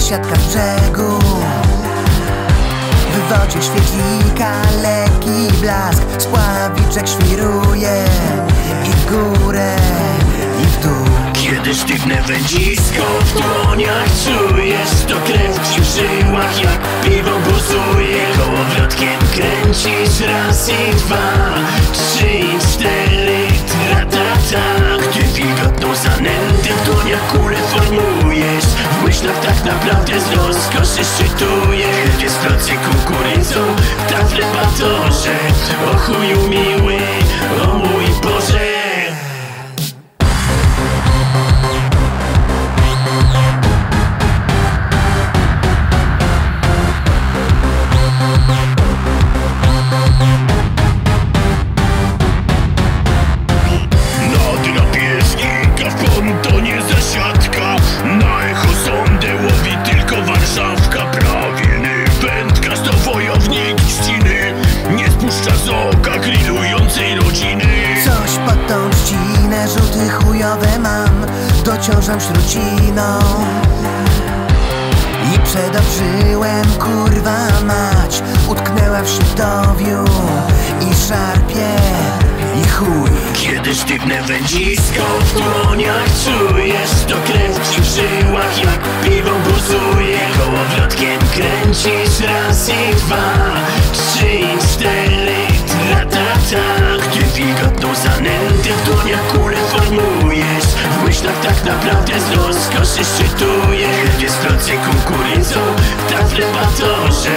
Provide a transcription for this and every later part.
siatka z brzegu. W wodzie świetlika, lekki blask Spławiczek świruje I górę, i w dół. Kiedy sztywne wędzisko w dłoniach czujesz To krew w żyłach jak piwo buzuje Kołowrotkiem kręcisz raz i dwa Trzy i cztery, tra-ta-ta Gdy wilgotną W myślach tak naprawdę z rozkoszy szczytujesz Gdy sprocy kukurydzą, tafle batorze O chuju miły, Dociążam śruciną I przedobrzyłem, kurwa mać. Utknęła w sitowiu I szarpie, i chuj. Kiedy sztywne wędzisko w dłoniach czujesz To krew w żyłach jak piwo buzuje Kołowrotkiem kręcisz raz i dwa Trzy i cztery, tra-ta-ta Gdy wilgotną zanętę w dłoniach kulę formujesz. W myślach tak naprawdę z rozkoszy szczytujesz Gdy sprocy kukurydzą, tafle batorze.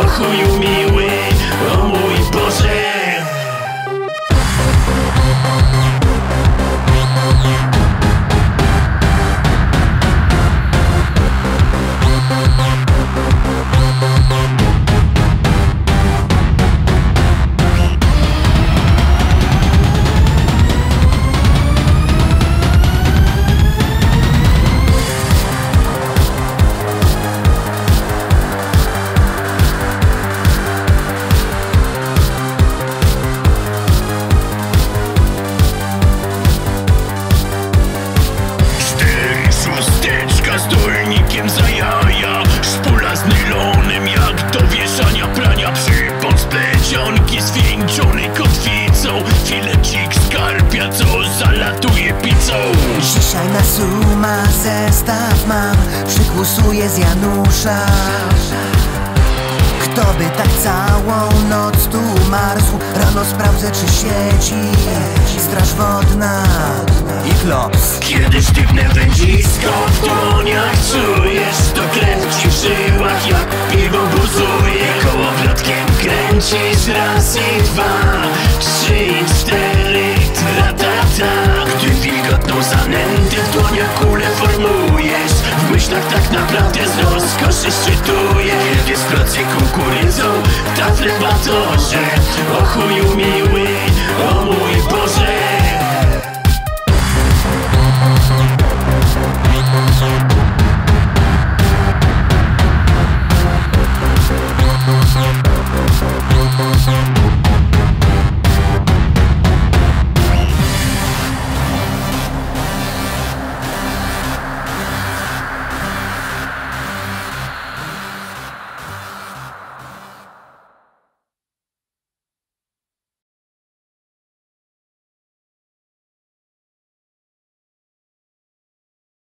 O chuju miły, o mój Boże kotwicą Filecik skarpia co zalatuje pizzą. Dzisiaj na suma zestaw mam. Przykłusuję z Janusza. Kto by tak całą noc tu marzł? Rano sprawdzę czy siedzi Straż wodna. I klops. Kiedy sztywne wędzisko w dłoniach czujesz To krew ci w żyłach jak piwo buzuje kręcisz raz i dwa Trzy i cztery, tra-ta-ta Gdy wilgotną zanętę w dłoniach kulę formujesz W myślach tak naprawdę z rozkoszy szczytujesz z procy kukurydzą, tafle batorze O chuju miły